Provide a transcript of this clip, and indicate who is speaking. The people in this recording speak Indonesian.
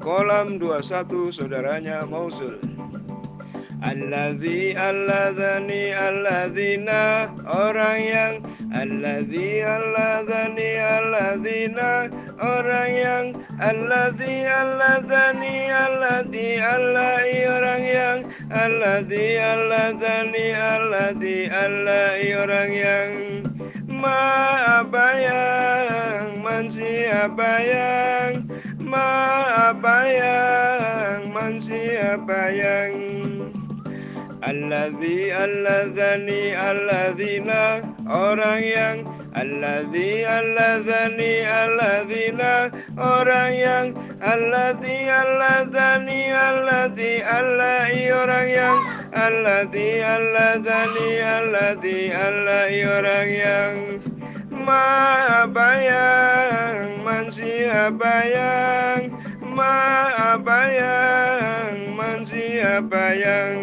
Speaker 1: kolam 21 saudaranya Mausul. Alladzi alladhani alladzina orang yang Alladzi alladhani alladzina orang yang Alladzi alladhani alladzi allai orang yang Alladzi alladhani alladzi allai orang yang Ma apa yang man siapa yang apa yang man siapa yang? Alladzi alladzani alladzina orang yang. Alladzi alladzani alladzina orang yang. Alladzi alladzani alladzi allai orang yang. Alladzi alladzani alladzi allai orang yang. Ma apa yang man siapa yang? Ma apa yang man siapa yang